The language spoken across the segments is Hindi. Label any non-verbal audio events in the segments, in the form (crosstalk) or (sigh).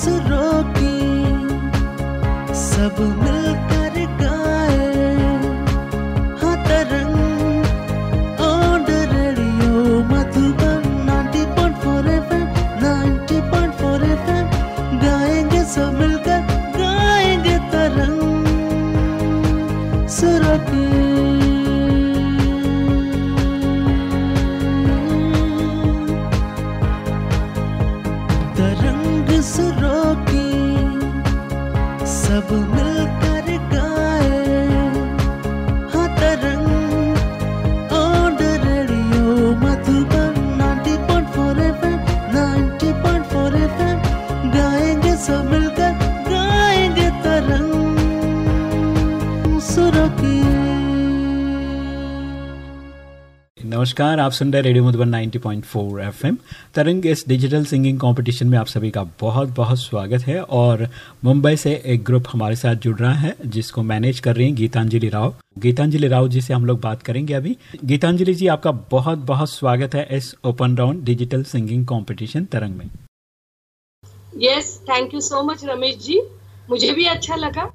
सुरों रोकी सब मिलकर नमस्कार, आप सुन रहे रेडियो मधुबन 90.4 एफएम। तरंग इस डिजिटल सिंगिंग कंपटीशन में आप सभी का बहुत बहुत स्वागत है और मुंबई से एक ग्रुप हमारे साथ जुड़ रहा है, जिसको मैनेज कर रही हैं गीतांजलि राव। गीतांजलि राव जी से हम लोग बात करेंगे अभी। गीतांजलि जी, आपका बहुत बहुत स्वागत है इस open round digital singing competition Tarang में। Yes thank you so much Ramesh ji. मुझे भी अच्छा लगा।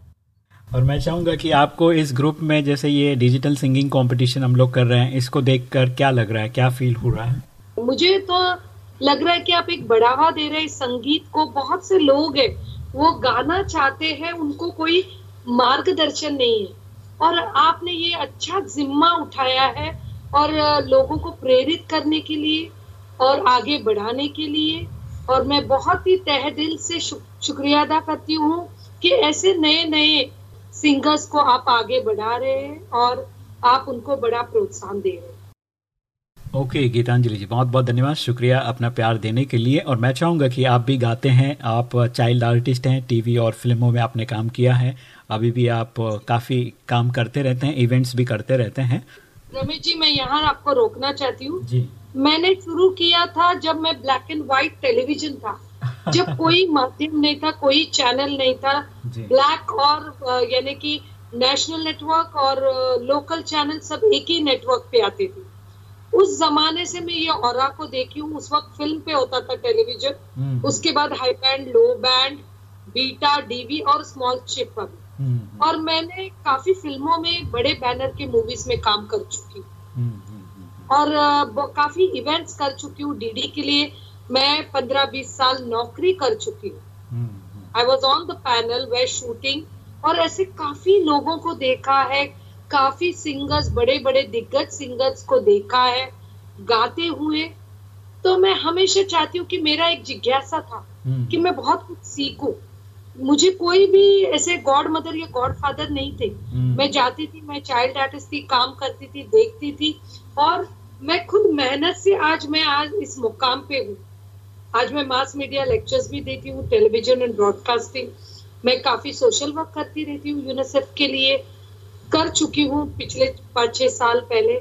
और मैं चाहूँगा कि आपको इस ग्रुप में जैसे ये डिजिटल सिंगिंग कंपटीशन हम लोग कर रहे हैं इसको देखकर क्या लग रहा है क्या फील हो रहा है? मुझे तो लग रहा है कि आप एक बढ़ावा दे रहे हैं संगीत को। बहुत से लोग हैं वो गाना चाहते हैं उनको कोई मार्गदर्शन नहीं है। और आपने ये अच्छा जिम्मा उठाया है और लोगों को प्रेरित करने के लिए और आगे बढ़ाने के लिए। और मैं बहुत ही तह दिल से शुक, शुक्रिया अदा करती हूँ कि ऐसे नए नए सिंगर्स को आप आगे बढ़ा रहे हैं और आप उनको बड़ा प्रोत्साहन दे रहे हैं। ओके okay, गीतांजलि जी बहुत बहुत धन्यवाद शुक्रिया अपना प्यार देने के लिए। और मैं चाहूँगा कि आप भी गाते हैं आप चाइल्ड आर्टिस्ट हैं टीवी और फ़िल्मों में आपने काम किया है। अभी भी आप काफ़ी काम करते रहते हैं इवेंट्स भी करते रहते हैं। रमेश जी मैं यहाँ आपको रोकना चाहती हूँ। जी। मैंने शुरू किया था जब मैं ब्लैक एंड व्हाइट टेलीविज़न था। जब कोई माध्यम नहीं था कोई चैनल नहीं था ब्लैक और यानी कि नेशनल नेटवर्क और लोकल चैनल सब एक ही नेटवर्क पे आते थे। उस जमाने से मैं ये और को देखी हूँ उस वक्त फ़िल्म पे होता था टेलीविज़न हम्म, उसके बाद high band low band beta DV और स्मॉल चिप पर। हम्म, और मैंने काफ़ी फ़िल्मों में बड़े बैनर के मूवीज़ में काम कर चुकी हम्म, और काफ़ी इवेंट्स कर चुकी हूँ डीडी के लिए। मैं पंद्रह बीस साल नौकरी कर चुकी हूँ। I was on the panel way shooting और ऐसे काफ़ी लोगों को देखा है काफ़ी सिंगर्स बड़े बड़े दिग्गज सिंगर्स को देखा है गाते हुए। तो मैं हमेशा चाहती हूँ कि मेरा एक जिज्ञासा था हम्म, कि मैं बहुत कुछ सीखूं। मुझे कोई भी ऐसे गॉड मदर या गॉड फादर नहीं थे। हम्म, मैं जाती थी मैं चाइल्ड आर्टिस्ट थी काम करती थी देखती थी और मैं खुद मेहनत से आज मैं आज इस मुकाम पे हूँ। आज मैं मास मीडिया लेक्चर्स भी देती हूँ टेलीविज़न एंड ब्रॉडकास्टिंग मैं काफ़ी सोशल वर्क करती रहती हूँ यूनिसेफ के लिए। कर चुकी हूँ पिछले पाँच छह साल पहले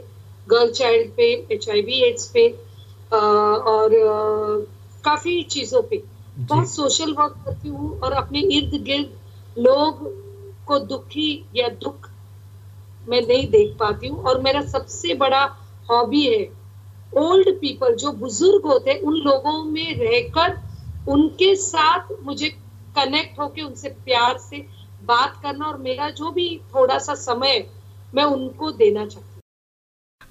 गर्ल चाइल्ड पे एचआईवी एड्स पे अ, और अ, काफ़ी चीज़ों पे। बहुत सोशल वर्क करती हूँ और अपने इर्द गिर्द लोग को दुखी या दुख मैं नहीं देख पाती हूँ। और मेरा सबसे बड़ा हॉबी है ओल्ड पीपल जो बुज़ुर्ग होते हैं उन लोगों में रहकर उनके साथ मुझे कनेक्ट होके, उनसे प्यार से बात करना और मेरा जो भी थोड़ा सा समय मैं उनको देना चाहती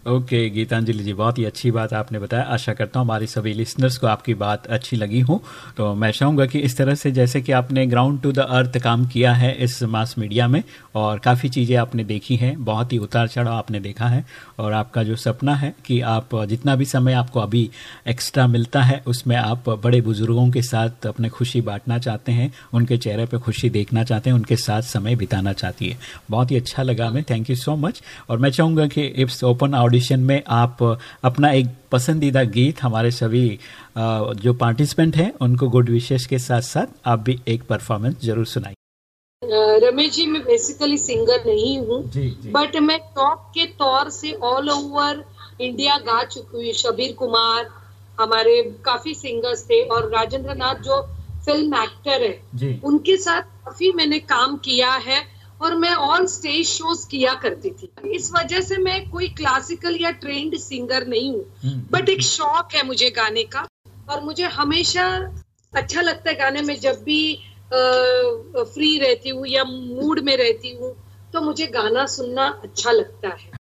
ओके, गीतांजलि जी, बहुत ही अच्छी बात आपने बताया। आशा करता हूँ हमारी सभी लिसनर्स को आपकी बात अच्छी लगी हो। तो मैं चाहूँगा कि इस तरह से जैसे कि आपने ग्राउंड टू द अर्थ काम किया है इस मास मीडिया में, और काफ़ी चीज़ें आपने देखी हैं, बहुत ही उतार चढ़ाव आपने देखा है, और आपका जो सपना है कि आप जितना भी समय आपको अभी एक्स्ट्रा मिलता है, उसमें आप बड़े बुज़ुर्गों के साथ अपने खुशी बांटना चाहते हैं, उनके चेहरे पर खुशी देखना चाहते हैं, उनके साथ समय बिताना चाहती है। बहुत ही अच्छा लगा हमें। थैंक यू सो मच और मैं चाहूँगा कि इस ओपन ऑडिशन में आप अपना एक पसंदीदा गीत हमारे सभी जो पार्टिसिपेंट हैं उनको गुड विशेष के साथ साथ आप भी एक परफॉर्मेंस ज़रूर सुनाइए। रमेश जी मैं बेसिकली सिंगर नहीं हूँ बट मैं टॉप के तौर से ऑल ओवर इंडिया गा चुकी हुई शबीर कुमार हमारे काफ़ी सिंगर्स थे और राजेंद्र नाथ जो फ़िल्म एक्टर है उनके साथ काफ़ी मैंने काम किया है। और मैं ऑन स्टेज शोज़ किया करती थी। इस वजह से मैं कोई क्लासिकल या ट्रेंड सिंगर नहीं हूँ। हम्म, बट एक शौक है मुझे गाने का और मुझे हमेशा अच्छा लगता है गाने में जब भी फ्री रहती हूँ या मूड में रहती हूँ तो मुझे गाना सुनना अच्छा लगता है।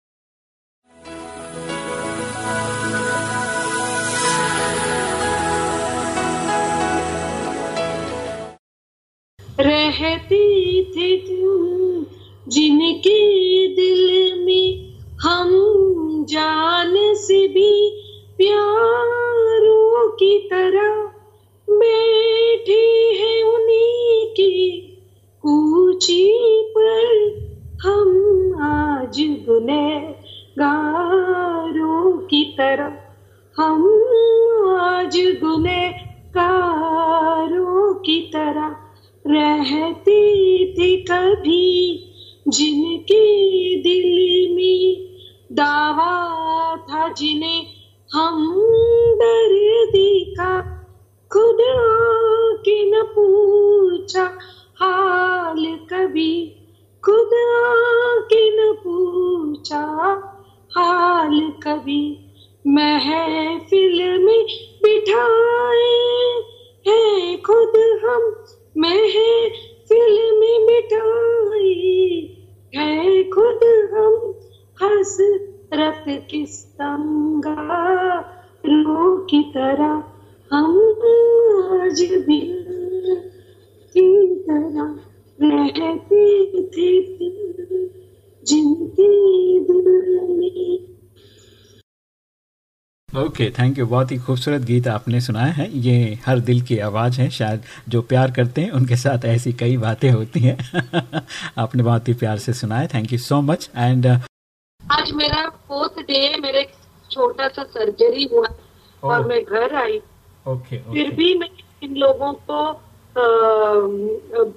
रहती थे तुम जिनके दिल में हम जान से भी प्यारों की तरह बैठे हैं उन्हीं की कूची पर, हम आज गुने गारों दिल में दावा था जिन्हें हम दर्दी का खुद के न पूछा हाल कभी। खुद के न पूछा हाल कभी। महफिल में बिठाए हैं खुद हम। महफिल में बिठाए है खुद हम हसरत किस रो की तरह हम आज भी की तरह रहते थे जिनके दिल में ओके थैंक यू बहुत ही खूबसूरत गीत आपने सुनाया है। ये हर दिल की आवाज़ है शायद जो प्यार करते हैं उनके साथ ऐसी कई बातें होती हैं। (laughs) आपने बहुत ही प्यार से सुनाया। Thank you so much and आज मेरा फोर्थ डे मेरे छोटा सा सर्जरी हुआ oh. और मैं घर आई। ओके फिर भी मैं इन लोगों को आ,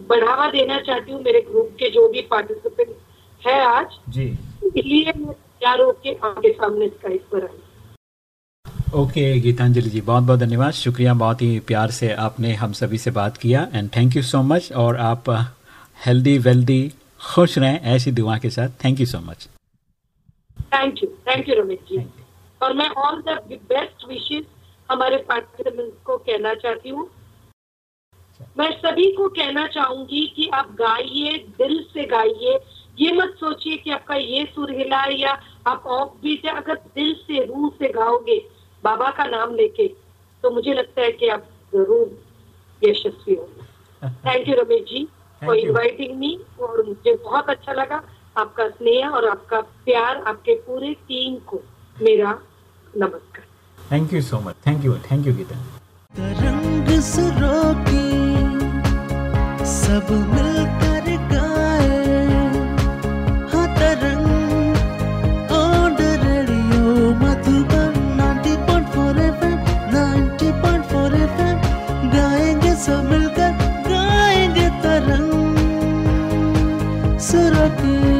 बढ़ावा देना चाहती हूँ मेरे ग्रुप के जो भी पार्टिसिपेंट है आज। जी। इसलिए मैं तैयार होकर आपके सामने स्काइप पर आई। ओके okay, गीतांजलि जी बहुत बहुत धन्यवाद। शुक्रिया बहुत ही प्यार से आपने हम सभी से बात किया। And thank you so much और आप हेल्दी वेल्दी खुश रहें ऐसी दुआ के साथ। Thank you so much thank you thank you Ramesh ji और मैं ऑल द बेस्ट विशेष हमारे पार्टिसिपेंट्स को कहना चाहती हूँ। मैं सभी को कहना चाहूँगी कि आप गाइए दिल से गाइए। ये मत सोचिए कि आपका ये सुर हिला या आप ऑफ़ बीट है अगर दिल से रूह से गाओगे बाबा का नाम लेके तो मुझे लगता है कि आप ज़रूर यशस्वी होंगे। Thank you Ramesh ji for inviting me और मुझे बहुत अच्छा लगा आपका स्नेह और आपका प्यार आपके पूरे टीम को। मेरा नमस्कार। Thank you so much thank you thank you Geeta सब मिलकर hasretim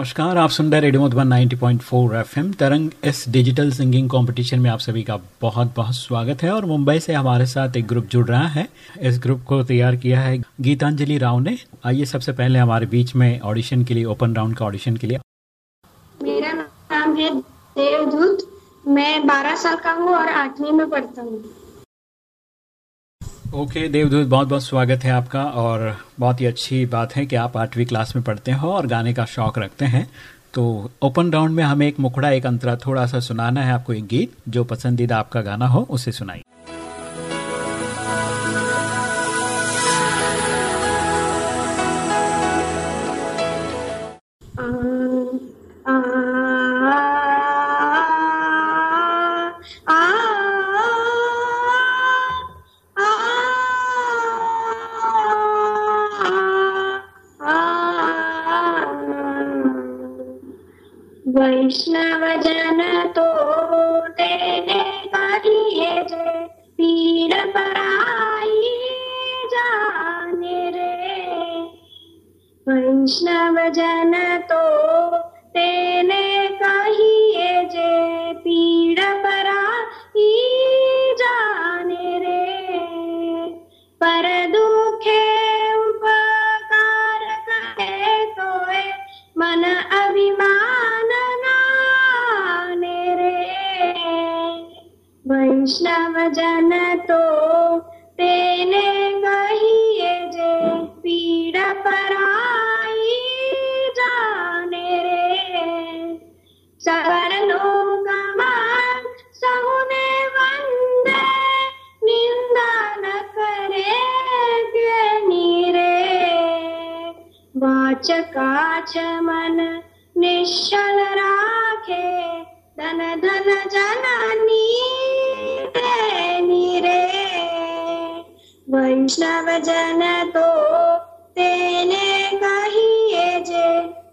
नमस्कार, आप सुन रहे रेडियो मधुबन 90.4 एफएम। तरंग इस डिजिटल सिंगिंग कंपटीशन में आप सभी का बहुत बहुत स्वागत है और मुंबई से हमारे साथ एक ग्रुप जुड़ रहा है। इस ग्रुप को तैयार किया है गीतांजलि राव ने। आइए सबसे पहले हमारे बीच में ऑडिशन के लिए ओपन राउंड का ऑडिशन के लिए। मेरा नाम है देवदूत। मैं बारह साल का हूँ और आठवीं में पढ़ता हूँ। ओके, देवदूत, बहुत बहुत स्वागत है आपका और बहुत ही अच्छी बात है कि आप आठवीं क्लास में पढ़ते हो और गाने का शौक रखते हैं। तो ओपन राउंड में हमें एक मुखड़ा, एक अंतरा थोड़ा सा सुनाना है आपको एक गीत, जो पसंदीदा आपका गाना हो, उसे सुनाइए।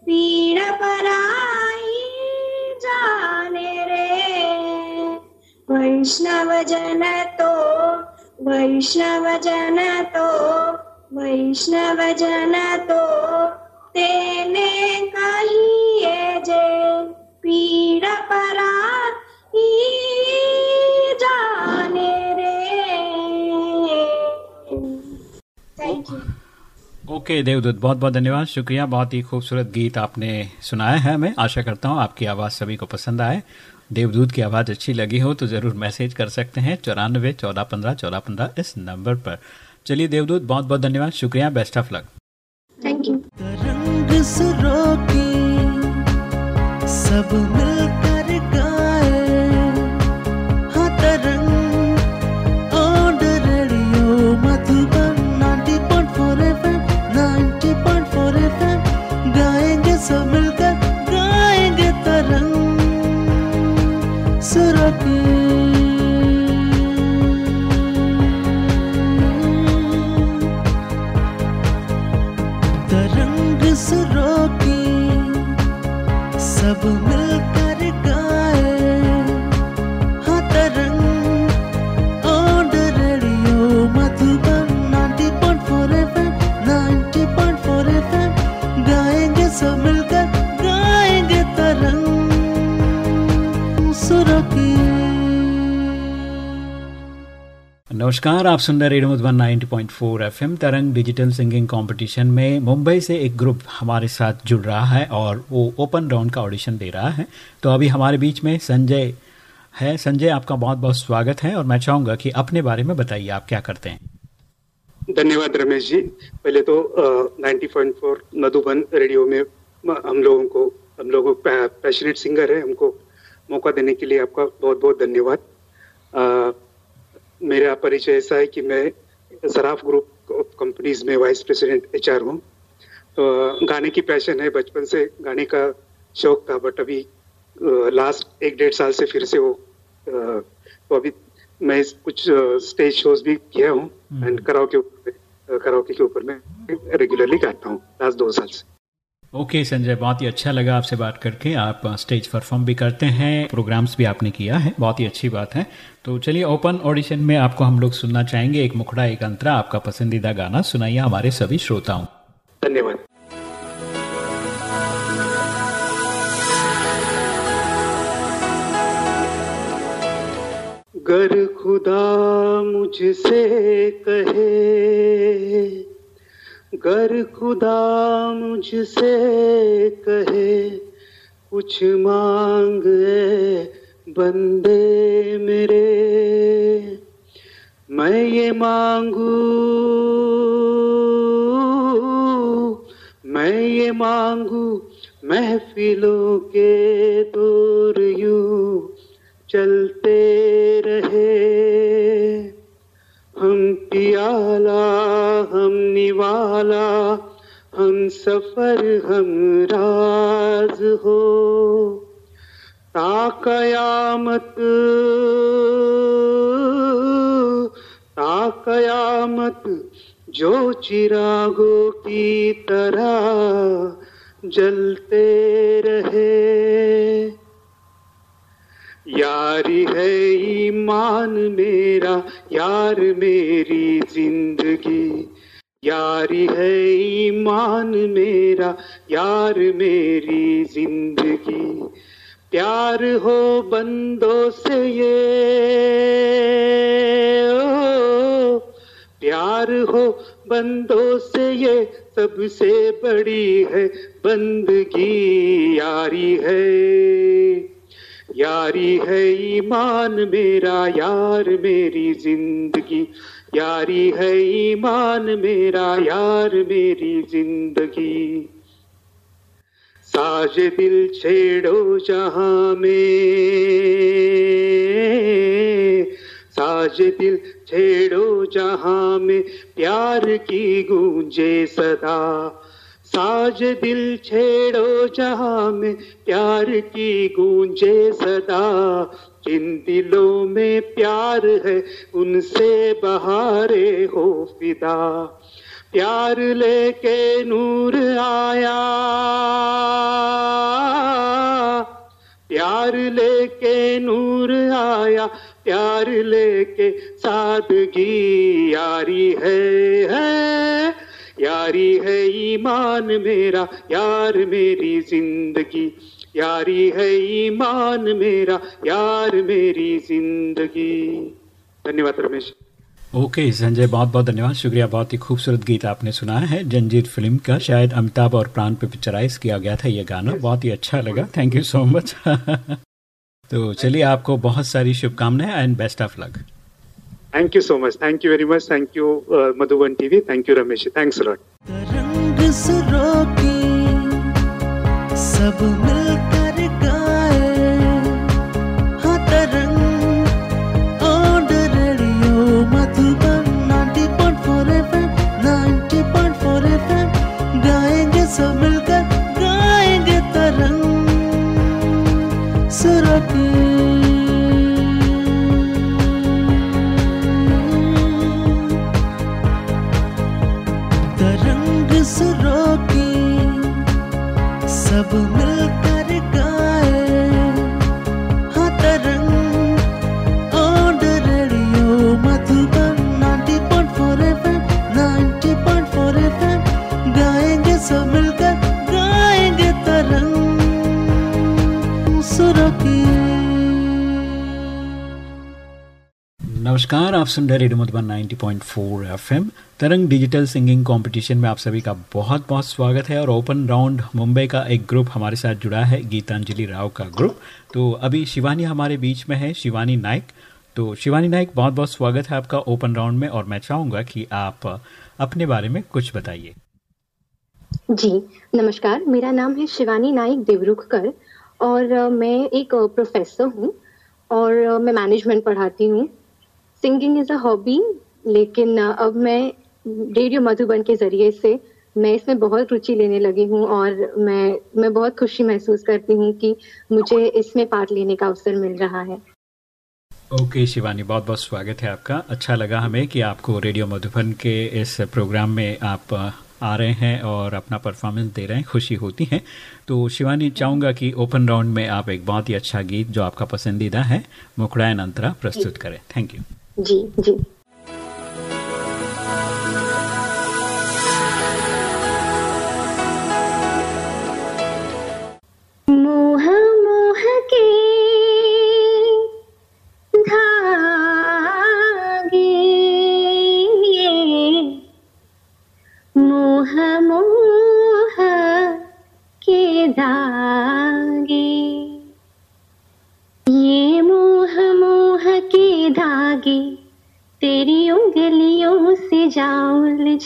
पीड़ पराई जाने रे। वैष्णव जन तो वैष्णव जन तो वैष्णव जन तो तेने कहिए जे पीड़ पराई ओके, देवदूत बहुत बहुत धन्यवाद। शुक्रिया, बहुत ही खूबसूरत गीत आपने सुनाया है मैं आशा करता हूँ आपकी आवाज़ सभी को पसंद आए। देवदूत की आवाज़ अच्छी लगी हो तो ज़रूर मैसेज कर सकते हैं चौरानवे चौदह पंद्रह चौदह पंद्रह इस नंबर पर। चलिए, देवदूत बहुत बहुत धन्यवाद। शुक्रिया best of luck thank you नमस्कार, आप सुन रहे radio Madhuban 90.4 FM, Tarang digital singing competition में मुंबई से एक ग्रुप हमारे साथ जुड़ रहा है और वो ओपन राउंड का ऑडिशन दे रहा है। तो अभी हमारे बीच में संजय है। संजय, आपका बहुत बहुत स्वागत है और मैं चाहूँगा कि अपने बारे में बताइए, आप क्या करते हैं? धन्यवाद रमेश जी। पहले तो ninety point four Madhuban radio में हम लोगों को, हम लोग पैशनेट सिंगर है। हमको मौका देने के लिए आपका बहुत बहुत धन्यवाद। मेरा परिचय ऐसा है कि मैं सराफ ग्रुप ऑफ़ कंपनीज़ में वाइस प्रेसिडेंट एच आर हूँ। गाने की पैशन है बचपन से गाने का शौक था बट अभी लास्ट एक डेढ़ साल से फिर से वो तो अभी मैं कुछ स्टेज शोज़ भी किया हूँ एंड कराओ के ऊपर कराओके के ऊपर मैं रेगुलरली गाता हूँ लास्ट दो साल से। ओके, संजय, बहुत ही अच्छा लगा आपसे बात करके। आप स्टेज परफॉर्म भी करते हैं, प्रोग्राम्स भी आपने किया है, बहुत ही अच्छी बात है। तो चलिए, ओपन ऑडिशन में आपको हम लोग सुनना चाहेंगे। एक मुखड़ा, एक अंतरा, आपका पसंदीदा गाना सुनाइए हमारे सभी श्रोताओं। धन्यवाद। गर खुदा मुझसे कहे गर खुदा मुझसे कहे, कुछ मांग बंदे मेरे। मैं ये मांगू, मैं ये मांगू महफिलों के दूर यूँ चलते रहे। हम पियाला, हम निवाला, हम सफ़र, हम राज हो। ता कयामत ता कयामत, जो चिरागों की तरह जलते रहे। यारी है ईमान मेरा यार मेरी ज़िंदगी। यारी है ईमान मेरा यार मेरी ज़िंदगी। प्यार हो बंदों से ये ओ, प्यार हो बंदों से ये सबसे बड़ी है बंदगी। यारी है यारी है ईमान मेरा, यार मेरी ज़िंदगी। यारी है ईमान मेरा, यार मेरी ज़िंदगी। साज दिल छेड़ो जहाँ में। साज दिल छेड़ो जहाँ में, प्यार की गूंजे सदा। साज दिल छेड़ो जहाँ में प्यार की गूंजे सदा। जिन दिलों में प्यार है उनसे बहारे हो फिदा। प्यार लेके नूर आया। प्यार लेके नूर आया। प्यार लेके सादगी यारी है, है। यारी है ईमान मेरा, यार मेरी ज़िंदगी। यारी है ईमान मेरा, यार मेरी ज़िंदगी। धन्यवाद रमेश। ओके, संजय, बहुत बहुत धन्यवाद। शुक्रिया, बहुत ही खूबसूरत गीत आपने सुनाया है। जंजीर फ़िल्म का, शायद अमिताभ और प्राण पे पिक्चराइज किया गया था ये गाना। बहुत ही अच्छा लगा। थैंक यू सो मच तो चलिए, आपको बहुत सारी शुभकामनाएँ and best of luck Thank you so much. Thank you very much. Thank you, uh, Madhuban TV. Thank you, Ramesh. Thanks a lot. नमस्कार, आप सुन रहे radio Madhuban 90.4 FM Tarang digital singing competition में आप सभी का बहुत बहुत स्वागत है और ओपन राउंड मुंबई का एक ग्रुप हमारे साथ जुड़ा है, गीतांजलि राव का ग्रुप तो अभी शिवानी हमारे बीच में है, शिवानी नाइक तो शिवानी नाइक बहुत बहुत स्वागत है आपका ओपन राउंड में और मैं चाहूँगा कि आप अपने बारे में कुछ बताइए। जी, नमस्कार, मेरा नाम है शिवानी नाइक देवरुखकर और मैं एक प्रोफेसर हूँ और मैं मैनेजमेंट पढ़ाती हूँ। सिंगिंग इज़ अ हॉबी लेकिन अब मैं रेडियो मधुबन के ज़रिए से मैं इसमें बहुत रुचि लेने लगी हूँ और मैं मैं बहुत खुशी महसूस करती हूँ कि मुझे इसमें पार्ट लेने का अवसर मिल रहा है। ओके okay, शिवानी बहुत बहुत स्वागत है आपका। अच्छा लगा हमें कि आपको रेडियो मधुबन के इस प्रोग्राम में आप आ रहे हैं और अपना परफॉर्मेंस दे रहे हैं खुशी होती है। तो शिवानी चाहूँगा कि ओपन राउंड में आप एक बहुत ही अच्छा गीत जो आपका पसंदीदा है मुखड़ायन अंतरा प्रस्तुत करें। Thank you. जी जी।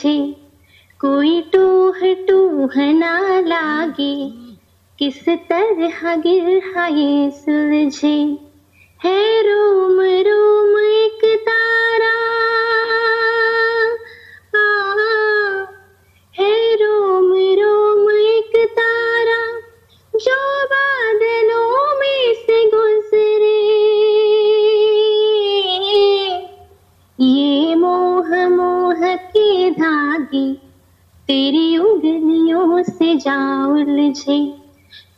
उलझे कोई टूह टूह ना लागे। किस तरह गिरहा ये सुलझे? है रोम रोम एक तारा। धागे तेरी उंगलियों से जा उलझे।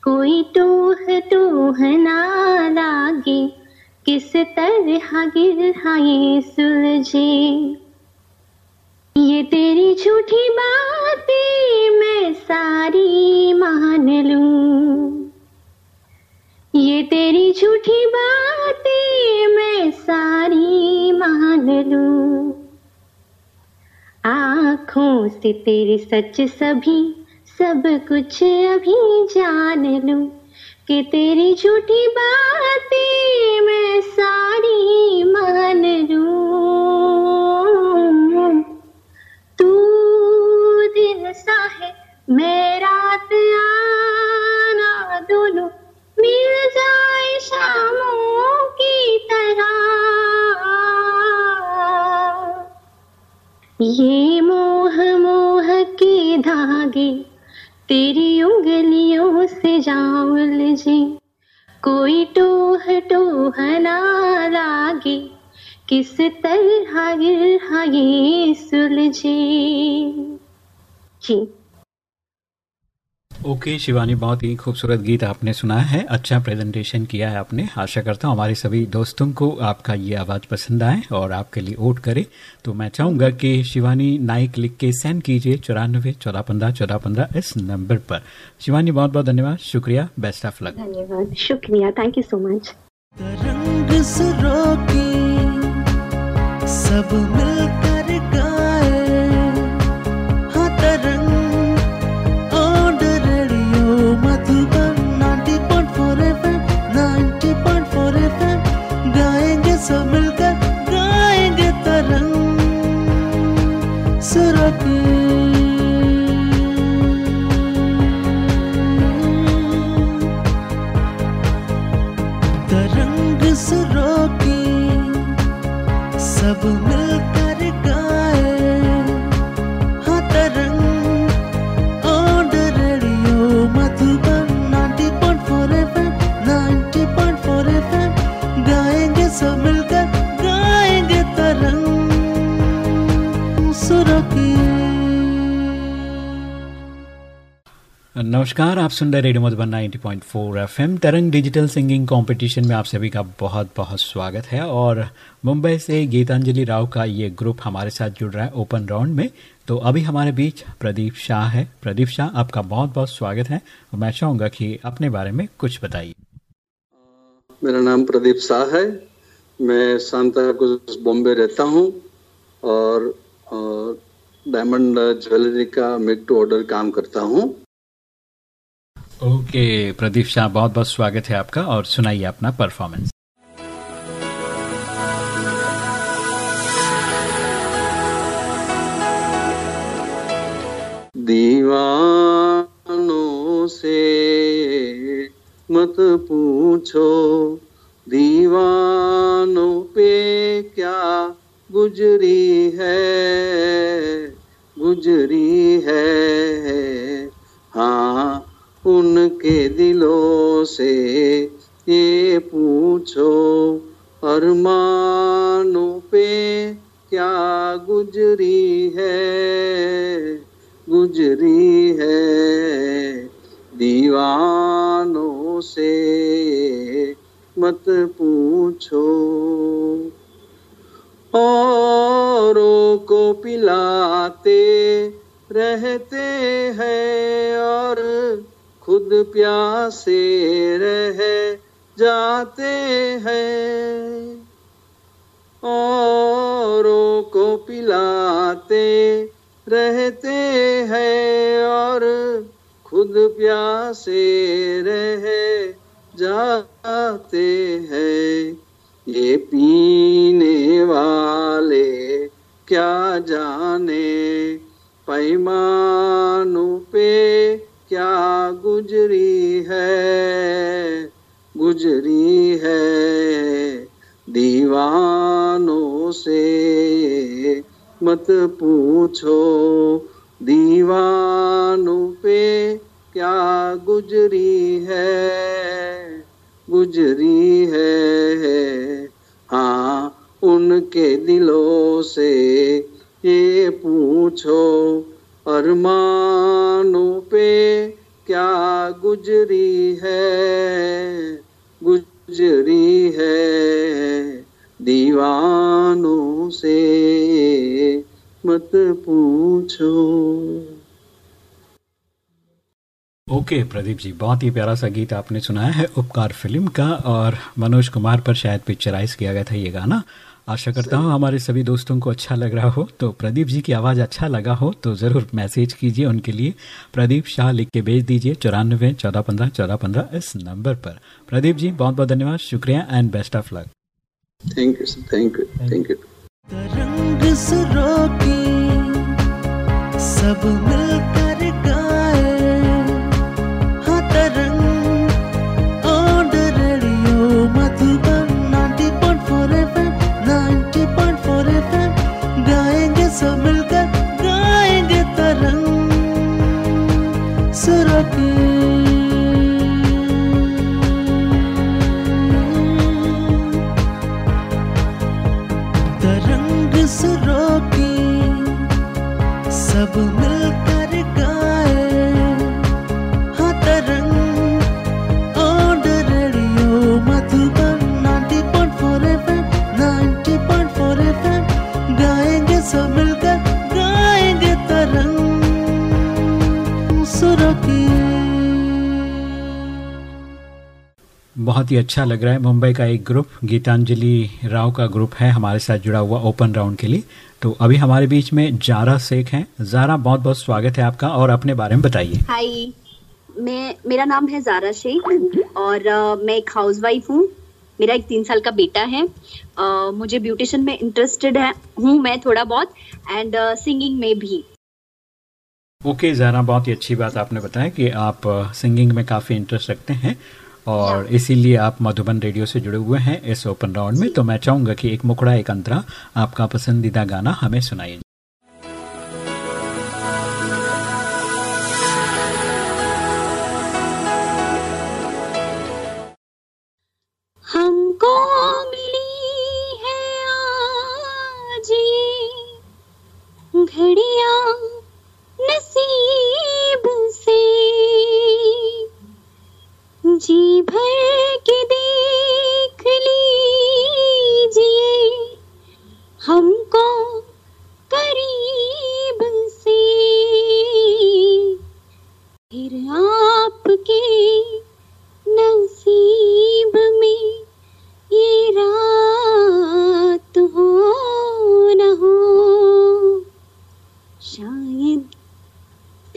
कोई टूह टूह ना लागे। किस तरह गिर ये सुलझे। ये तेरी झूठी बातें मैं सारी मान लूँ। ये तेरी झूठी बातें मैं सारी मान लूँ। आँखों से तेरे सच सभी, सब कुछ अभी जान लूँ कि तेरी झूठी बातें मैं सारी मान लूँ। तू दिन सा है मैं ये मोह मोह के धागे, तेरी उंगलियों से जावल जी कोई टोह टोह ना लागे, किस तरह गिर ये सुलझे। जी ओके okay, शिवानी बहुत ही खूबसूरत गीत आपने सुना है। अच्छा प्रेजेंटेशन किया है आपने। आशा करता हूँ हमारे सभी दोस्तों को आपका ये आवाज़ पसंद आए और आपके लिए वोट करे। तो मैं चाहूँगा कि शिवानी नाइक लिख के सेंड कीजिए चौरानबे चौदह पंद्रह चौदह पंद्रह इस नंबर पर। शिवानी बहुत बहुत धन्यवाद। शुक्रिया। बेस्ट ऑफ़ लक धन्यवाद। शुक्रिया। थैंक यू सो मच तरंग सुरों की सब मिलकर सब मिलकर गाएँगे तरंग। सुरों नमस्कार, आप सुन रहे radio Madhuban 90.4 FM. Tarang digital singing competition में आप सभी का बहुत बहुत स्वागत है और मुंबई से गीतांजलि राव का ये ग्रुप हमारे साथ जुड़ रहा है ओपन राउंड में। तो अभी हमारे बीच प्रदीप शाह है। प्रदीप शाह, आपका बहुत बहुत स्वागत है और मैं चाहूँगा कि अपने बारे में कुछ बताइए। मेरा नाम प्रदीप शाह है। मैं शांता बॉम्बे रहता हूँ और डायमंड ज्वेलरी का मेक टू ऑर्डर काम करता हूँ। ओके प्रदीप शाह बहुत बहुत स्वागत है आपका और सुनाइए अपना परफॉर्मेंस दीवानों से मत पूछो दीवानों पे क्या गुजरी है गुजरी है। हाँ उनके दिलों से ये पूछो, अरमानों पे क्या गुजरी है? गुजरी है दीवानों से मत पूछो। औरों को पिलाते रहते हैं और खुद प्यासे रह जाते हैं। औरों को पिलाते रहते हैं और खुद प्यासे रह जाते हैं। ये पीने वाले क्या जाने? पैमानों पे क्या गुजरी है? गुजरी है दीवानों से। मत पूछो, दीवानों पे क्या गुजरी है? गुजरी है हाँ उनके दिलों से ये पूछो अरमानों पे क्या गुजरी है? गुजरी है दीवानों से मत पूछो। ओके okay, प्रदीप जी बहुत ही प्यारा सा गीत आपने सुनाया है उपकार फ़िल्म का और मनोज कुमार पर शायद पिक्चराइज किया गया था ये गाना। आशा करता हूँ हमारे सभी दोस्तों को अच्छा लग रहा हो। तो प्रदीप जी की आवाज़ अच्छा लगा हो तो ज़रूर मैसेज कीजिए उनके लिए। प्रदीप शाह लिख के भेज दीजिए चौरानवे चौदह पंद्रह चौदह पंद्रह इस नंबर पर। प्रदीप जी बहुत बहुत धन्यवाद शुक्रिया and best of luck thank you thank you thank you सब मिलकर बहुत ही अच्छा लग रहा है। मुंबई का एक ग्रुप गीतांजलि राव का ग्रुप है हमारे साथ जुड़ा हुआ ओपन राउंड के लिए। तो अभी हमारे बीच में जारा शेख हैं। जारा बहुत बहुत स्वागत है आपका और अपने बारे में बताइए। हाय मैं मेरा नाम है जारा शेख और uh, मैं एक हाउसवाइफ हूँ। मेरा एक तीन साल का बेटा है। uh, मुझे ब्यूटिशियन में इंटरेस्टेड है हूँ मैं थोड़ा बहुत एंड सिंगिंग uh, में भी। ओके okay, जारा बहुत ही अच्छी बात आपने बताया कि आप सिंगिंग में काफ़ी इंटरेस्ट रखते हैं। और इसीलिए आप मधुबन रेडियो से जुड़े हुए हैं इस ओपन राउंड में। तो मैं चाहूँगा कि एक मुखड़ा एक अंतरा आपका पसंदीदा गाना हमें सुनाइए।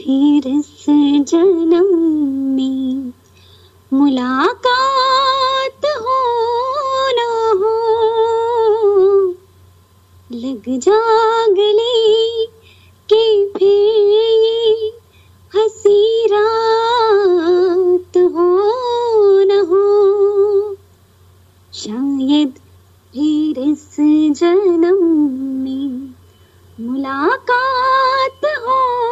फिर इस जन्म। में मुलाकात हो न हो, लग जा गले के फिर हँसी रात हो न हो। शायद फिर इस जन्म। में मुलाकात हो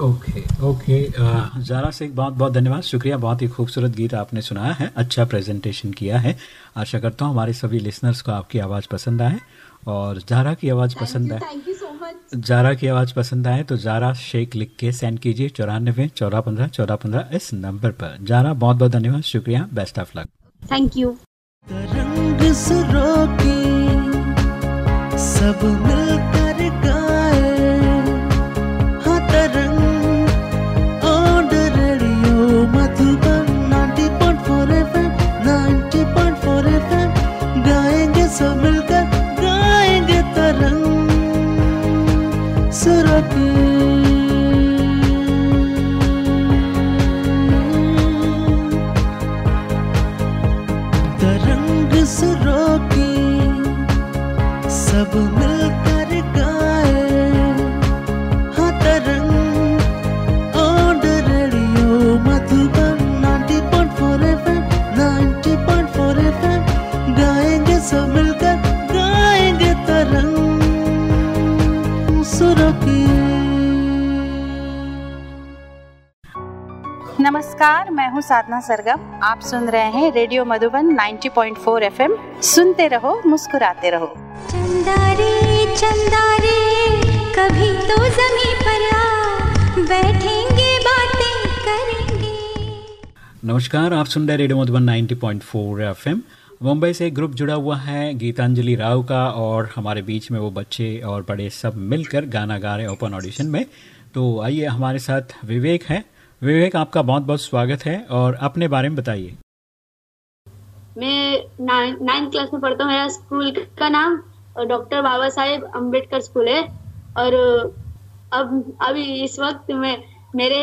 ओके ओके ज़ारा से बहुत बहुत धन्यवाद। शुक्रिया बहुत ही खूबसूरत गीत आपने सुनाया है। अच्छा प्रेजेंटेशन किया है। आशा करता हूँ हमारे सभी लिसनर्स को आपकी आवाज़ पसंद आए और जारा की आवाज़ पसंद आए। Thank you so much Zara की आवाज़ पसंद आए तो जारा शेख लिख के सेंड कीजिए चौरानबे चौदह पंद्रह चौदह पंद्रह इस नंबर पर। जारा बहुत बहुत धन्यवाद। शुक्रिया best of luck thank you सब मिलकर नमस्कार मैं हूँ साधना सरगम। आप सुन रहे हैं रेडियो मधुबन 90.4 एफएम। सुनते रहो मुस्कुराते रहो। चंदा रे चंदा रे कभी तो जमी पर आ। बैठेंगे बातें करेंगे। नमस्कार आप सुन रहे हैं रेडियो मधुबन 90.4 एफएम। मुंबई से ग्रुप जुड़ा हुआ है गीतांजलि राव का और हमारे बीच में वो बच्चे और बड़े सब मिलकर गाना गा रहे ओपन ऑडिशन में। तो आइए हमारे साथ विवेक है। विवेक आपका बहुत बहुत स्वागत है और अपने बारे में बताइए। मैं नाइन्थ क्लास में पढ़ता हूँ। मेरा स्कूल का नाम डॉक्टर बाबा साहेब अंबेडकर स्कूल है। और अब अभी इस वक्त मैं मेरे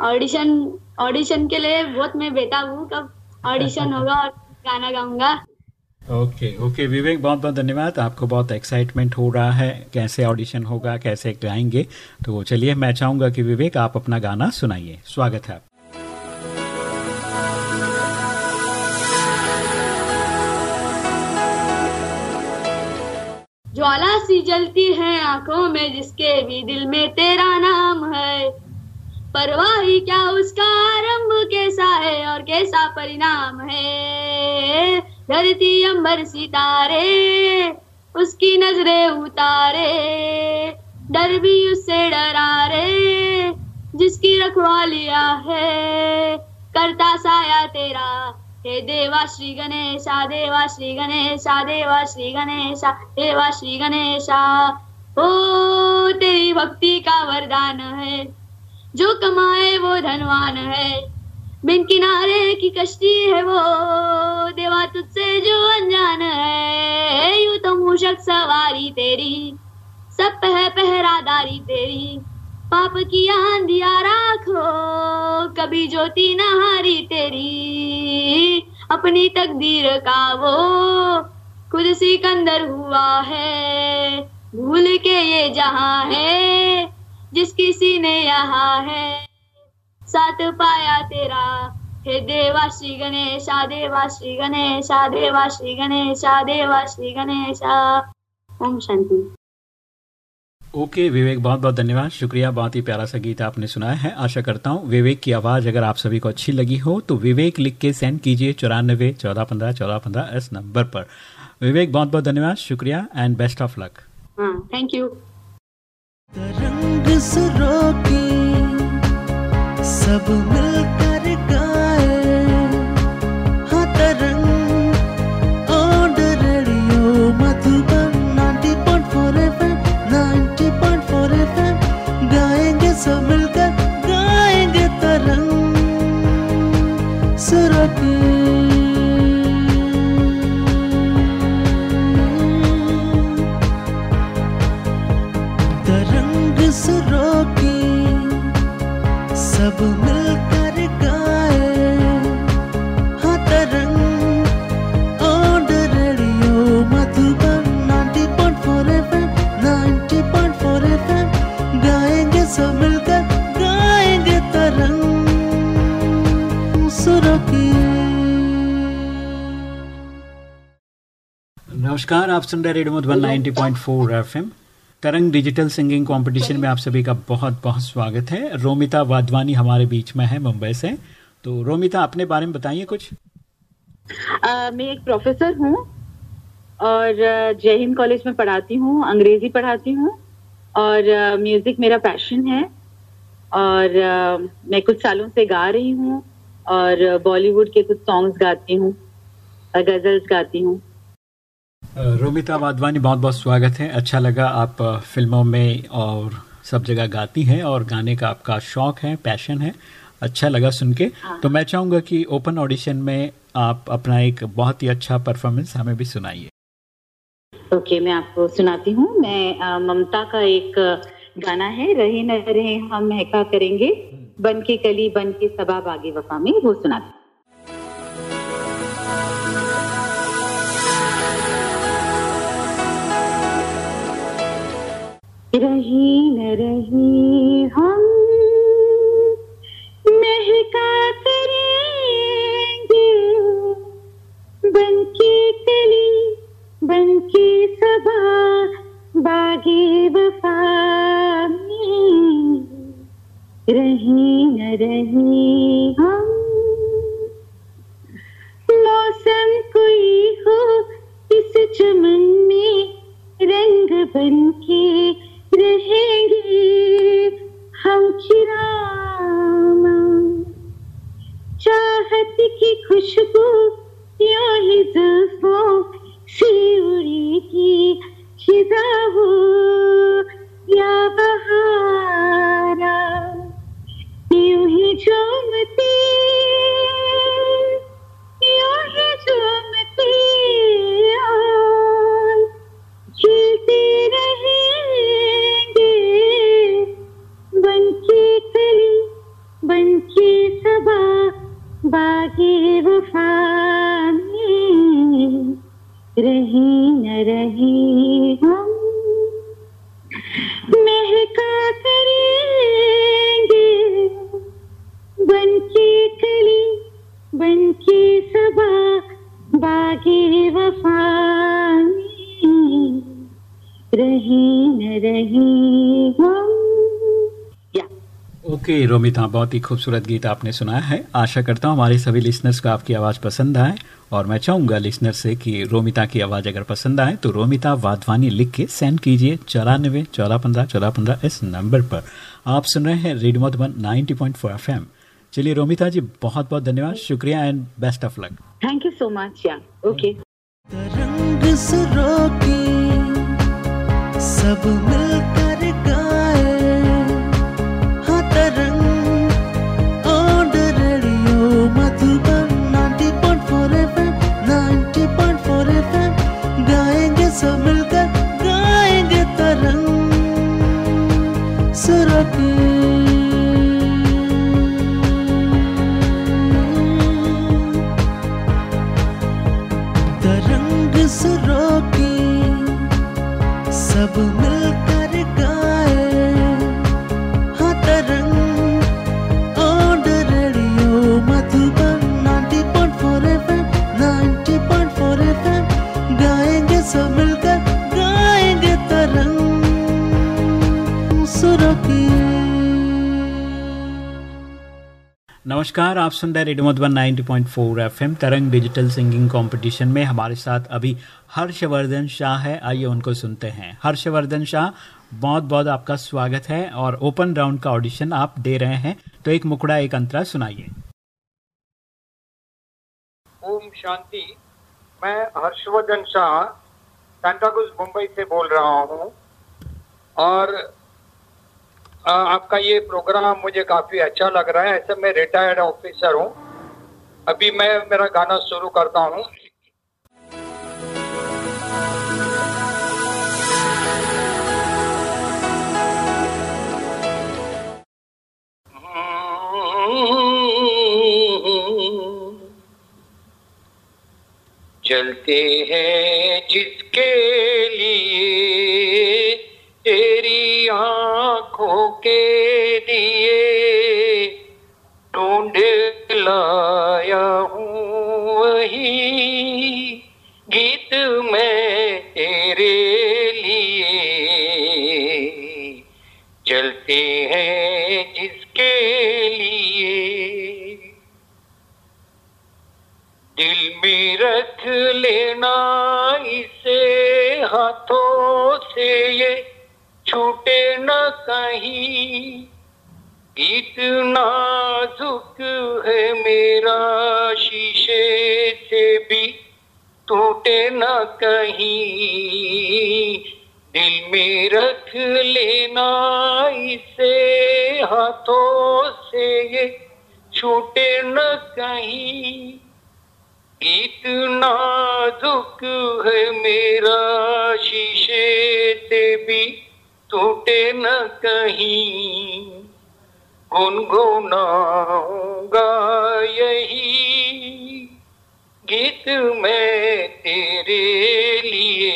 ऑडिशन ऑडिशन के लिए बहुत मैं बेटा हूँ। कब ऑडिशन (laughs) होगा और गाना गाऊँगा। ओके ओके विवेक बहुत बहुत धन्यवाद। आपको बहुत एक्साइटमेंट हो रहा है, कैसे ऑडिशन होगा, कैसे गाएँगे तो चलिए, मैं चाहूँगा कि विवेक आप अपना गाना सुनाइए। स्वागत है ज्वाला सी जलती है आँखों में, जिसके भी दिल में तेरा नाम है। परवाही क्या उसका आरंभ कैसा है और कैसा परिणाम है? धरती अंबर सितारे, उसकी नजरे उतारे। डर भी उससे डरा रे, जिसकी रखवालिया है। करता साया तेरा, हे देवा श्री गणेशा, देवा श्री गणेशा, देवा श्री गणेशा, देवा श्री गणेशा। ओ, तेरी भक्ति का वरदान है, जो कमाए वो धनवान है। बिन किनारे की कश्ती है वो। देवा तुझसे जो अनजान है, यू तो मूषक सवारी तेरी। सब पह पहरादारी तेरी। पाप की आंधिया राखो कभी ज्योति नहारी तेरी। अपनी तकदीर का वो खुद सिकंदर हुआ है। भूल के ये जहाँ है, जिस किसी ने यहाँ है। साथ पाया तेरा। हे देवा श्री गणेशा देवा श्री गणेशा देवा श्री गणेशा देवा श्री गणेशा। ओम शांति। ओके okay, विवेक बहुत बहुत धन्यवाद। शुक्रिया बहुत ही प्यारा सा गीत आपने सुनाया है। आशा करता हूँ विवेक की आवाज़ अगर आप सभी को अच्छी लगी हो तो विवेक लिख के सेंड कीजिए चौरानबे चौदह पंद्रह चौदह पंद्रह इस नंबर पर। विवेक बहुत बहुत धन्यवाद। शुक्रिया and best of luck thank you Tarang सुरों की सब मिलकर गाए। हाँ Tarang on radio Madhuban 90.4 FM 90.4 FM. गाएँगे सब मिलकर, गाएँगे तरंग। सुरों नमस्कार आप सुन रहे radio Madhuban 90.4 FM. Tarang digital singing competition में आप सभी का बहुत बहुत स्वागत है। रोमिता वाधवानी हमारे बीच में है मुंबई से। तो रोमिता अपने बारे में बताइए कुछ। आ, मैं एक प्रोफेसर हूँ और जय हिंद कॉलेज में पढ़ाती हूँ अंग्रेज़ी पढ़ाती हूँ और म्यूज़िक मेरा पैशन है और आ, मैं कुछ सालों से गा रही हूँ और बॉलीवुड के कुछ सॉन्ग्स गाती हूँ गजल्स गाती हूँ। रोमिता वाधवानी बहुत बहुत स्वागत है। अच्छा लगा आप फ़िल्मों में और सब जगह गाती हैं और गाने का आपका शौक है पैशन है। अच्छा लगा सुन के हाँ। तो मैं चाहूँगा कि ओपन ऑडिशन में आप अपना एक बहुत ही अच्छा परफॉर्मेंस हमें भी सुनाइए। ओके okay, मैं आपको सुनाती हूँ। मैं ममता का एक गाना है रहे न रहे हम महका करेंगे? बन के कली बन के सबा बागे वफा में वो सुनाती रही न रही हम महका करेंगे। बन के कली बन के सबा, बागे वफा रही न रही हम, मौसम कोई हो इस चमन में, रंग बन के रहेंगे हम खिरामा चाहत की खुशबू यूँ ही जुल्फों से की खिदा हो या बहारा यूँ ही चमती रोमिता बहुत ही खूबसूरत गीत आपने सुनाया है। आशा करता हूँ हमारे सभी लिसनर्स को आपकी आवाज़ पसंद आए और मैं चाहूँगा लिसनर से कि रोमिता की आवाज़ अगर पसंद आए तो रोमिता वाधवानी लिख के सेंड कीजिए चौरानवे चौदह पंद्रह चौदह पंद्रह इस नंबर पर। आप सुन रहे हैं radio Madhuban ninety point four F M चलिए रोमिता जी बहुत बहुत धन्यवाद शुक्रिया and best of luck thank you so much okay रंग सब मिलकर सुरों नमस्कार, आप सुन रहे radio Madhuban 90.4 FM Tarang digital singing competition में हमारे साथ अभी हर्षवर्धन शाह है। आइए उनको सुनते हैं। हर्षवर्धन शाह बहुत बहुत आपका स्वागत है और ओपन राउंड का ऑडिशन आप दे रहे हैं। तो एक मुकड़ा एक अंतरा सुनाइए। ओम शांति। मैं हर्षवर्धन शाह मुंबई से बोल रहा हूँ। और आपका ये प्रोग्राम मुझे काफ़ी अच्छा लग रहा है। ऐसे मैं रिटायर्ड ऑफिसर हूँ। अभी मैं, मेरा गाना शुरू करता हूँ। चलते हैं जिसके लिए आँखों के दिए ढूंढ लाया हूँ वही। गीत मैं तेरे लिए चलते हैं जिसके लिए। दिल में रख लेना इसे हाथों से ये छूटे न कहीं। इतना नाजुक है मेरा शीशे से भी, टूटे न कहीं। दिल में रख लेना इसे, हाथों से ये छूटे न कहीं। इतना दुख है मेरा शीशे से भी टूटे न कहीं। गुनगुनाऊँगा यही। गीत मैं तेरे लिए।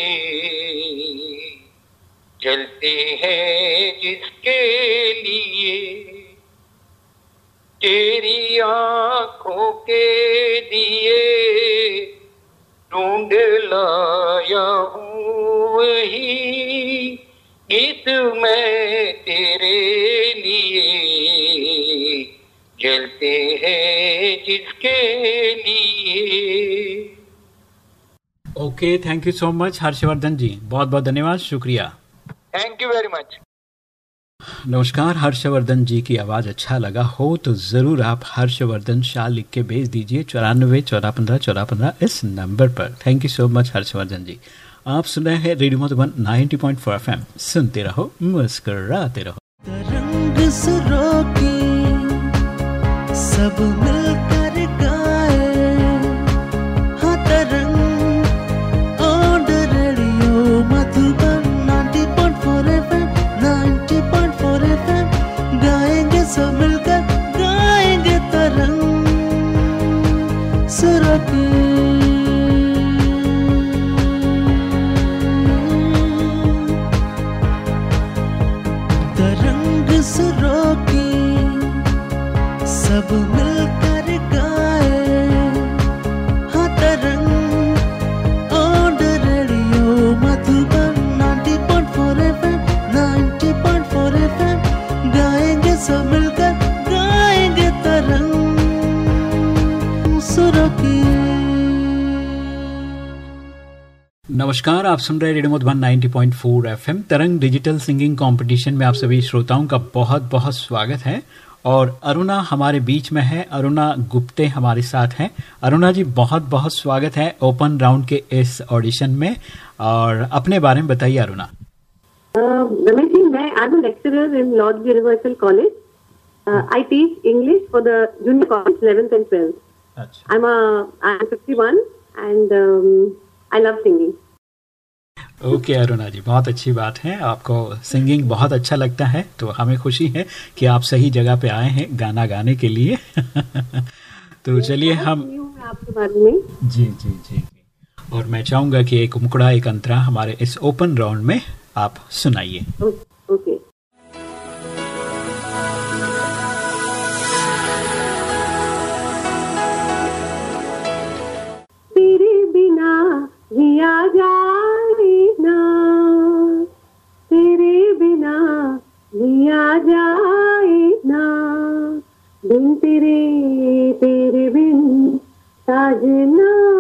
चलते हैं जिसके लिए। तेरी आँखों के दिए। ढूंढ लाया हूँ वही। गीत मैं तेरे लिए जलते हैं जिसके लिए। Okay thank you so much Harshvardhan ji बहुत बहुत धन्यवाद शुक्रिया। थैंक यू वेरी मच नमस्कार हर्षवर्धन जी की आवाज़ अच्छा लगा हो तो ज़रूर आप हर्षवर्धन शाह लिख के भेज दीजिए चौरानवे चौदह पंद्रह चौदह पंद्रह इस नंबर पर। Thank you so much Harshvardhan ji. आप सुन रहे हैं रेडियो मधुबन 90.4 पॉइंट सुनते रहो, मुस्कराते रहो। सब मिलकर गाए। हाँ Tarang on radio Madhuban 90.4 FM 90.4 FM. गाएँगे मिलकर, गाएँगे नमस्कार आप सुन रहे radio Madhuban 90.4 FM. Tarang digital singing competition में आप सभी श्रोताओं का बहुत बहुत स्वागत है। और अरुणा हमारे बीच में है। अरुणा गुप्ते हमारे साथ हैं। अरुणा जी बहुत बहुत स्वागत है ओपन राउंड के इस ऑडिशन में। और अपने बारे में बताइए अरुणा। रमेश जी मैं I am lecturer in Lord Universal College I teach English for the junior college 11th and 12th I am I am 51 and I love singing okay Aruna ji बहुत अच्छी बात है। आपको सिंगिंग बहुत अच्छा लगता है तो हमें खुशी है कि आप सही जगह पे आए हैं गाना गाने के लिए। (laughs) तो चलिए हम आपके बारे में। जी जी जी और मैं चाहूँगा कि एक मुकड़ा एक अंतरा हमारे इस ओपन राउंड में आप सुनाइए। ओके। तेरे बिना जिया जाए जिया जाए ना। बिन तेरे तेरे बिन साजना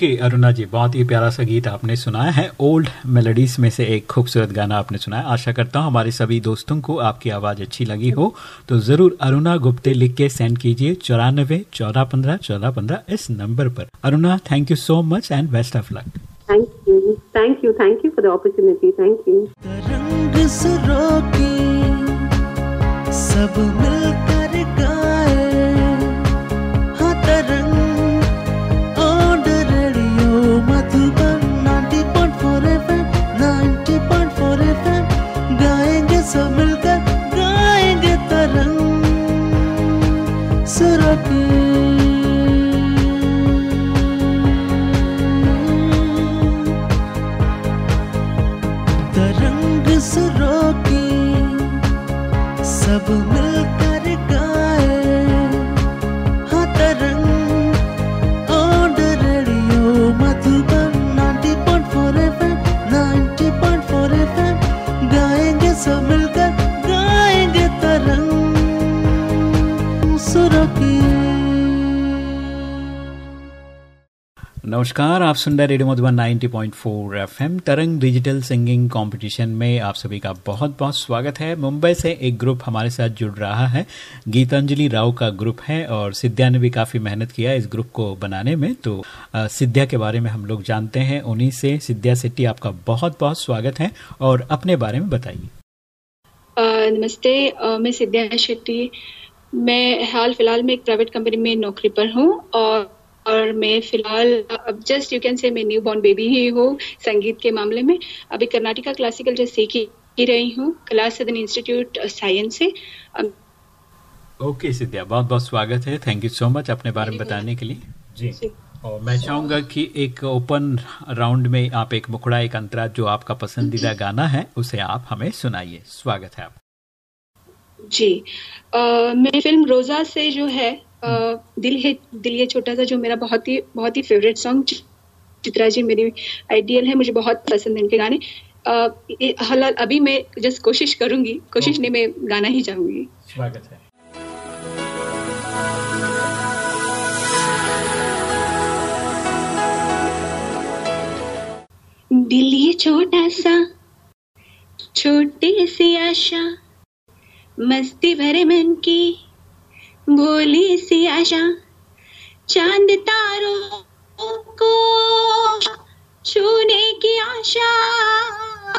ओके अरुणा जी बहुत ही प्यारा सा गीत आपने सुनाया है ओल्ड मेलोडीज में से एक खूबसूरत गाना आपने सुनाया आशा करता हूँ हमारे सभी दोस्तों को आपकी आवाज़ अच्छी लगी हो तो ज़रूर अरुणा गुप्ते लिख के सेंड कीजिए चौरानबे चौदह पंद्रह चौदह पंद्रह इस नंबर पर Aruna thank you so much and best of luck thank you thank you thank you for the opportunity. Thank you. रंग सुरों के सब मिलकर सुरों नमस्कार, आप सुन रहे radio Madhuban 90.4 FM, Tarang digital singing competition में आप सभी का बहुत बहुत स्वागत है। मुंबई से एक ग्रुप हमारे साथ जुड़ रहा है। गीतांजलि राव का ग्रुप है और सिद्ध्या ने भी काफ़ी मेहनत किया इस ग्रुप को बनाने में। तो सिद्ध्या के बारे में हम लोग जानते हैं, उन्हीं से सिद्ध्या सेट्टी आपका बहुत बहुत स्वागत है और अपने बारे में बताइए। नमस्ते मैं सिद्ध्या शेट्टी। मैं हाल फ़िलहाल में एक प्राइवेट कंपनी में नौकरी पर हूँ और और मैं फ़िलहाल अब जस्ट यू कैन से मैं न्यू बॉर्न बेबी ही हूँ संगीत के मामले में। अभी कर्नाटका क्लासिकल जस्ट सीख ही ही रही हूँ कला सदन इंस्टीट्यूट साइंस से। अब ओके सिद्ध्या बहुत बहुत स्वागत है। थैंक यू सो मच अपने बारे में बताने के लिए। जी। और मैं चाहूँगा कि एक ओपन राउंड में आप एक मुखड़ा एक अंतरा जो आपका पसंदीदा गाना है उसे आप हमें सुनाइए। स्वागत है आप जी। अ, मैं फ़िल्म रोजा से जो है दिल है दिल ये छोटा सा जो मेरा बहुत ही बहुत ही फेवरेट सॉन्ग चित्रा जी मेरी आइडियल है मुझे बहुत पसंद है इनके गाने। हालात अभी मैं जस्ट कोशिश करूँगी कोशिश नहीं मैं गाना ही चाहूँगी। स्वागत है। दिल ये छोटा सा छोटी सी आशा मस्ती भरे मन की सी आशा, चाँद तारों को छूने की आशा,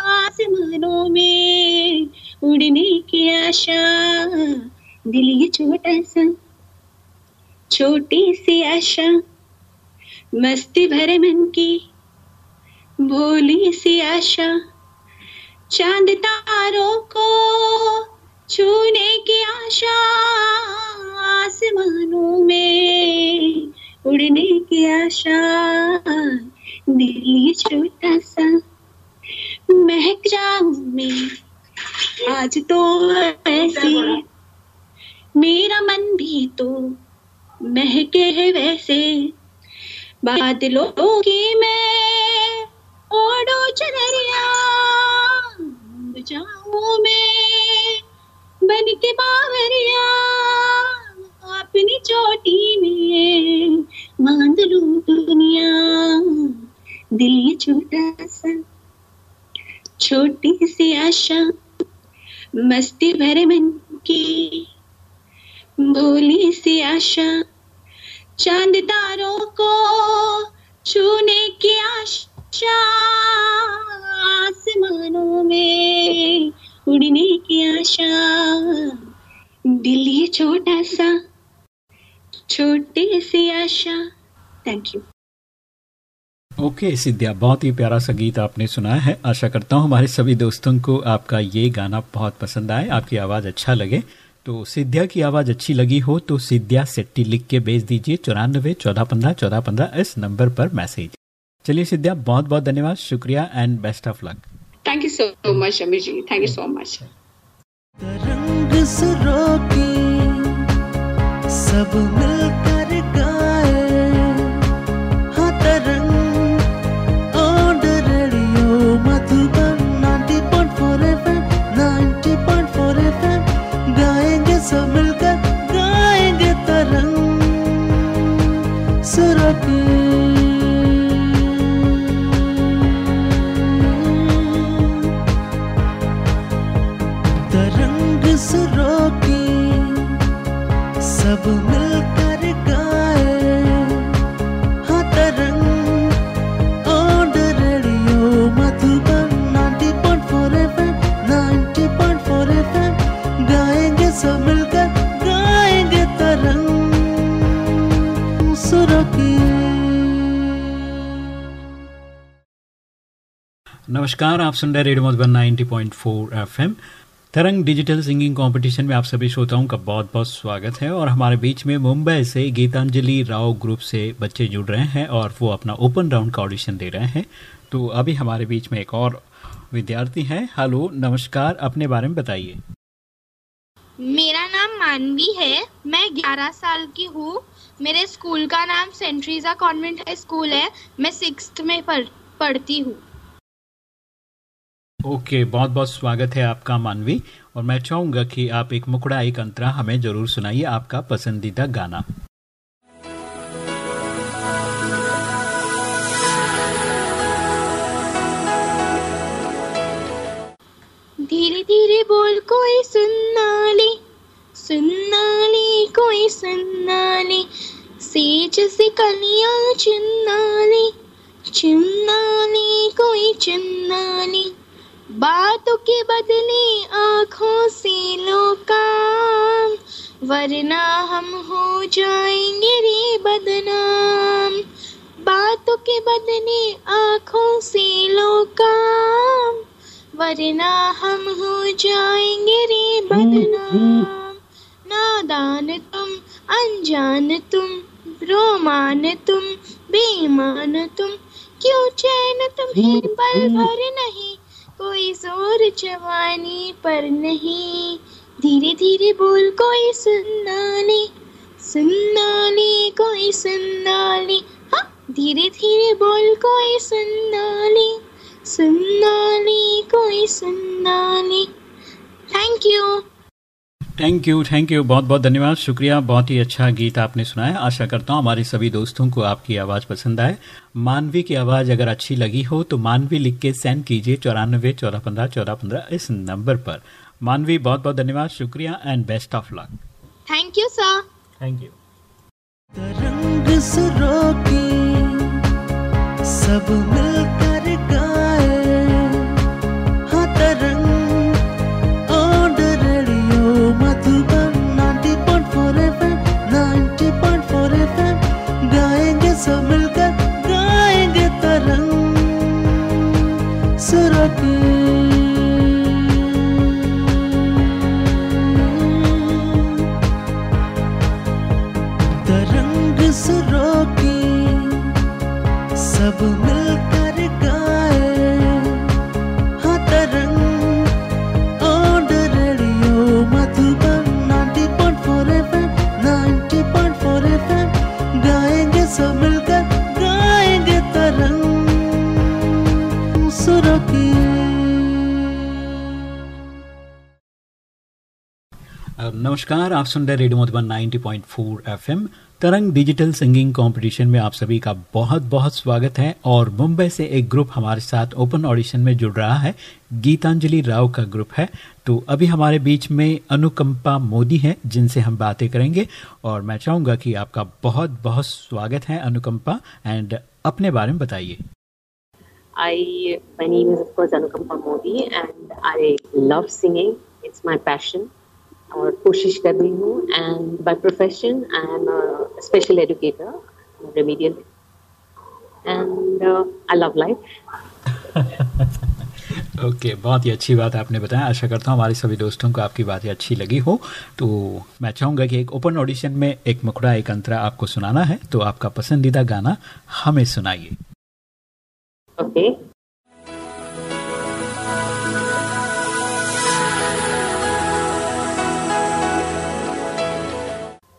आसमानों में उड़ने की आशा। दिल ये छोटा सा, छोटी सी आशा, मस्ती भरे मन की। भोली सी आशा, चाँद तारों को छूने की आशा। आसमानों में उड़ने की आशा, दिल ये छोटा सा। महक जाऊँ मैं, आज तो ऐसी। मेरा मन भी तो महके है वैसे। बादलों की मैं ओढ़ो चनरिया जाऊँ मैं बन के बावरिया। अपनी चोटी में बाँध लू दुनिया। दिल ये छोटा सा, छोटी सी आशा, मस्ती भरे मन की। भोली सी आशा, चाँद तारों को छूने की आशा, आसमानों में उड़ने की आशा। दिल ये छोटा सा छोटी सी आशा। Thank you okay okay, Siddhiya बहुत ही प्यारा सा गीत आपने सुनाया है। आशा करता हूँ हमारे सभी दोस्तों को आपका ये गाना बहुत पसंद आए आपकी आवाज़ अच्छा लगे। तो सिद्धिया की आवाज़ अच्छी लगी हो तो सिद्धिया सेट्टी लिख के भेज दीजिए चौरानबे चौदह पंद्रह चौदह पंद्रह इस नंबर पर मैसेज। चलिए सिद्धिया बहुत बहुत धन्यवाद शुक्रिया and best of luck thank you so much Amir ji. Thank you so much रंग सुरों नमस्कार आप सुन रहे radio Madhuban 90.4 FM. Tarang digital singing competition में आप सभी श्रोताओं का बहुत बहुत स्वागत है और हमारे बीच में मुंबई से गीतांजलि राव ग्रुप से बच्चे जुड़ रहे हैं और वो अपना ओपन राउंड का ऑडिशन दे रहे हैं। तो अभी हमारे बीच में एक और विद्यार्थी हैं। हेलो नमस्कार अपने बारे में बताइए। मेरा नाम मानवी है। मैं 11 साल की हूँ। मेरे स्कूल का नाम सेंट्रीजा कॉन्वेंट स्कूल है। मैं सिक्स में पढ़, पढ़ती हूँ। ओके okay, बहुत बहुत स्वागत है आपका मानवी। और मैं चाहूँगा कि आप एक मुकड़ा एक अंतरा हमें ज़रूर सुनाइए आपका पसंदीदा गाना। धीरे धीरे बोल कोई सुनना ले सुनना ले कोई सुनना ले सेज से कलियाँ चुनना ले चुनना ले कोई चुनना ले बातों के बदले आँखों से लो काम वरना हम हो जाएँगे रे बदनाम। बातों के बदले आँखों से लो काम वरना हम हो जाएँगे रे बदनाम। नादान तुम अनजान तुम रोमान तुम बेईमान तुम क्यों चैन तुम्हें पल भर नहीं कोई ज़ोर जवानी पर नहीं। धीरे धीरे बोल, कोई सुनना ले सुनना ले कोई सुनना। ले हाँ धीरे धीरे बोल, कोई सुनना ले सुनना ले कोई सुनना। ले thank you thank you thank you बहुत बहुत धन्यवाद। शुक्रिया बहुत ही अच्छा गीत आपने सुनाया। आशा करता हूँ हमारे सभी दोस्तों को आपकी आवाज़ पसंद आए। मानवी की आवाज़ अगर अच्छी लगी हो तो मानवी लिख के सेंड कीजिए चौरानबे चौदह पंद्रह चौदह पंद्रह इस नंबर पर। मानवी बहुत बहुत धन्यवाद। शुक्रिया and best of luck thank you sir thank you Tarang सुरों की सब मिलकर सुरों नमस्कार आप सुन रहे radio Madhuban 90.4 FM. Tarang digital singing competition में आप सभी का बहुत बहुत स्वागत है और मुंबई से एक ग्रुप हमारे साथ ओपन ऑडिशन में जुड़ रहा है। गीतांजलि राव का ग्रुप है। तो अभी हमारे बीच में अनुकंपा मोदी है जिनसे हम बातें करेंगे और मैं चाहूँगा कि आपका बहुत बहुत स्वागत है अनुकंपा। एंड अपने बारे में बताइए। I, my name is of course Anukampa Modi and I love singing. It's my passion. और कोशिश कर रही हूँ and by profession I am special educator remedial and I love life okay okay, बहुत ही अच्छी बात आपने बताया। आशा करता हूँ हमारे सभी दोस्तों को आपकी बातें अच्छी लगी हो। तो मैं चाहूँगा कि एक ओपन ऑडिशन में एक मुखड़ा एक अंतरा आपको सुनाना है। तो आपका पसंदीदा गाना हमें सुनाइए। ओके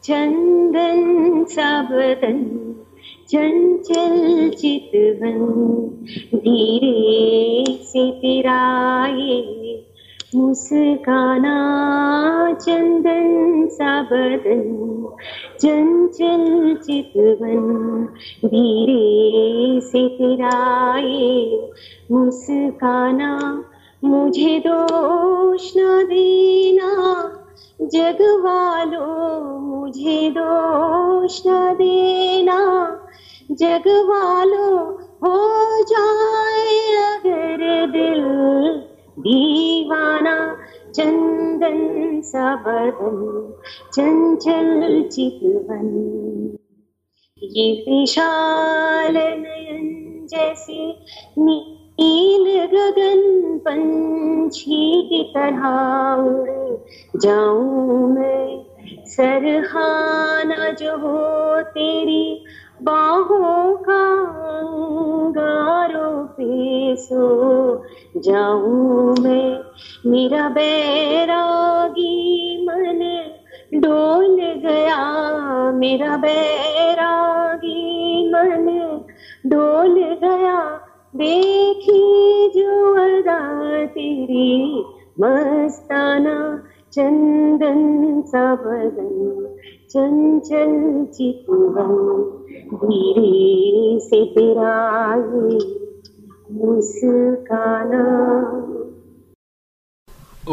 चंदन सावदन चंचल चितवन। धीरे से तिराए मुस्काना चंदन सावदन चंचल चितवन। धीरे से तिराए मुस्काना, मुझे दोष न देना। जग वालों मुझे दोष न देना। जग वालों हो जाए अगर दिल दीवाना। चंदन सा बदन चंचल चितवन। ये विशाल नयन जैसे नील गगन पंछी की तरह उड़। जाऊँ मैं, सरहाना जो हो तेरी बाहों का अंगारों पे सो। जाऊँ मैं, मेरा बैरागी मन डोल गया। मेरा बैरागी मन डोल गया। देखी जो अदा तेरी मस्ताना, चंदन सा बदन, चंचल चितवन, धीरे से तेरा ये मुस्काना।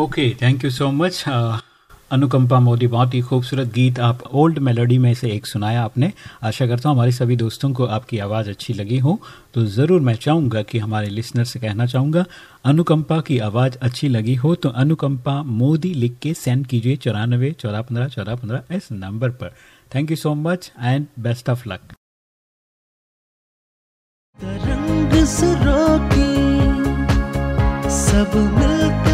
Okay thank you so much Anukampa Modi, बहुत ही खूबसूरत गीत आप ओल्ड मेलोडी में से एक सुनाया आपने। आशा करता हूँ हमारे सभी दोस्तों को आपकी आवाज़ अच्छी लगी हो तो ज़रूर मैं चाहूँगा कि हमारे लिसनर से कहना चाहूँगा, अनुकंपा की आवाज़ अच्छी लगी हो तो अनुकंपा मोदी लिख के सेंड कीजिए चौरानबे चौदह पंद्रह चौदह पंद्रह इस नंबर पर thank you so much and best of luck सब मिलकर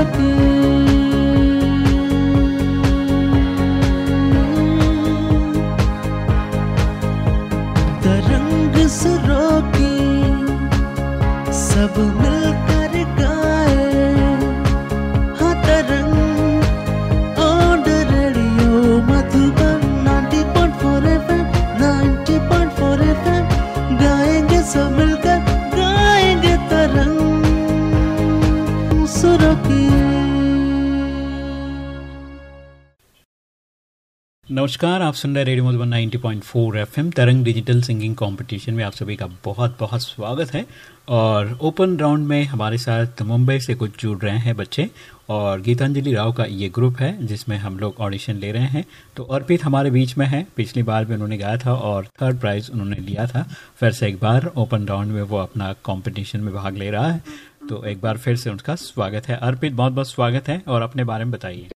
सुरों नमस्कार, आप सुन रहे radio Madhuban 90.4 FM, Tarang digital singing competition में आप सभी का बहुत बहुत स्वागत है। और ओपन राउंड में हमारे साथ मुंबई से कुछ जुड़ रहे हैं बच्चे, और गीतांजलि राव का ये ग्रुप है, जिसमें हम लोग ऑडिशन ले रहे हैं। तो अर्पित हमारे बीच में है। पिछली बार भी उन्होंने गाया था, और थर्ड प्राइज उन्होंने लिया था। फिर से एक बार ओपन राउंड में वो अपना कॉम्पिटिशन में भाग ले रहा है। तो एक बार फिर से उनका स्वागत है। अर्पित, बहुत बहुत स्वागत है, और अपने बारे में बताइए।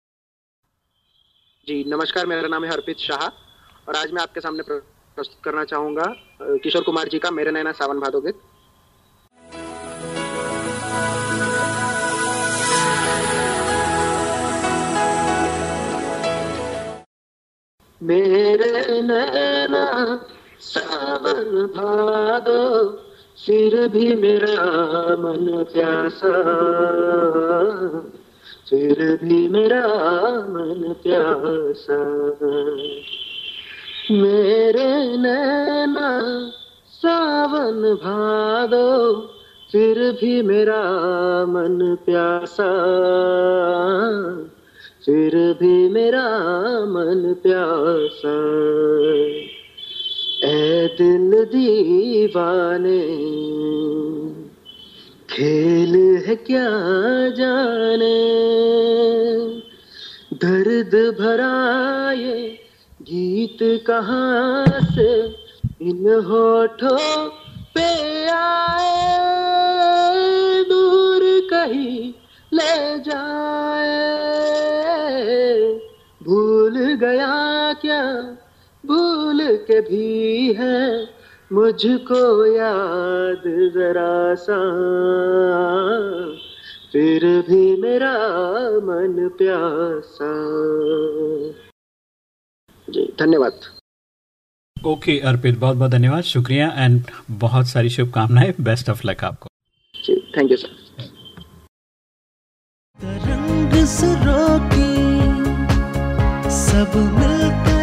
जी, नमस्कार, मेरा नाम है हरप्रीत शाह और आज मैं आपके सामने प्रस्तुत करना चाहूँगा किशोर कुमार जी का मेरे नैना सावन भादो गीत। मेरे नैना सावन भादो फिर भी मेरा मन प्यासा। फिर भी मेरा मन प्यासा मेरे नैना सावन भादो, फिर भी मेरा मन प्यासा। फिर भी मेरा मन प्यासा ए दिल दीवाने खेल है क्या जाने? दर्द भरा ये गीत कहाँ से इन होठों पे आए? दूर कहीं ले जाए। भूल गया क्या? भूल के भी है मुझको याद जरा सा। फिर भी मेरा मन प्यासा। जी धन्यवाद। ओके okay, अर्पित बहुत बहुत धन्यवाद। शुक्रिया एंड बहुत सारी शुभकामनाएँ। बेस्ट ऑफ़ लक आपको। जी थैंक यू सर रंग की सब मिलकर